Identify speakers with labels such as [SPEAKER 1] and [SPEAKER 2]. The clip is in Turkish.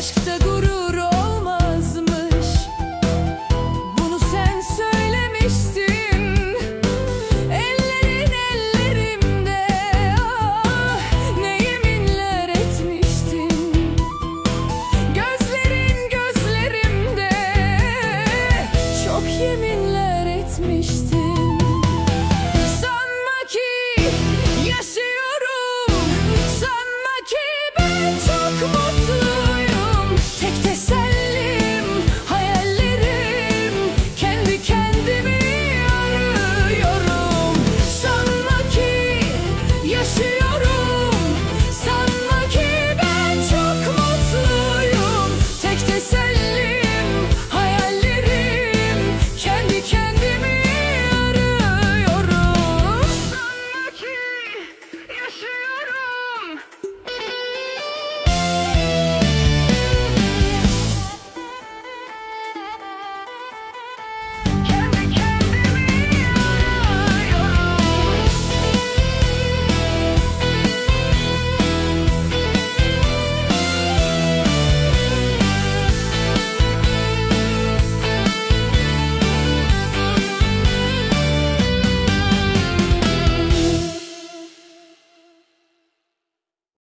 [SPEAKER 1] Aşkta gurur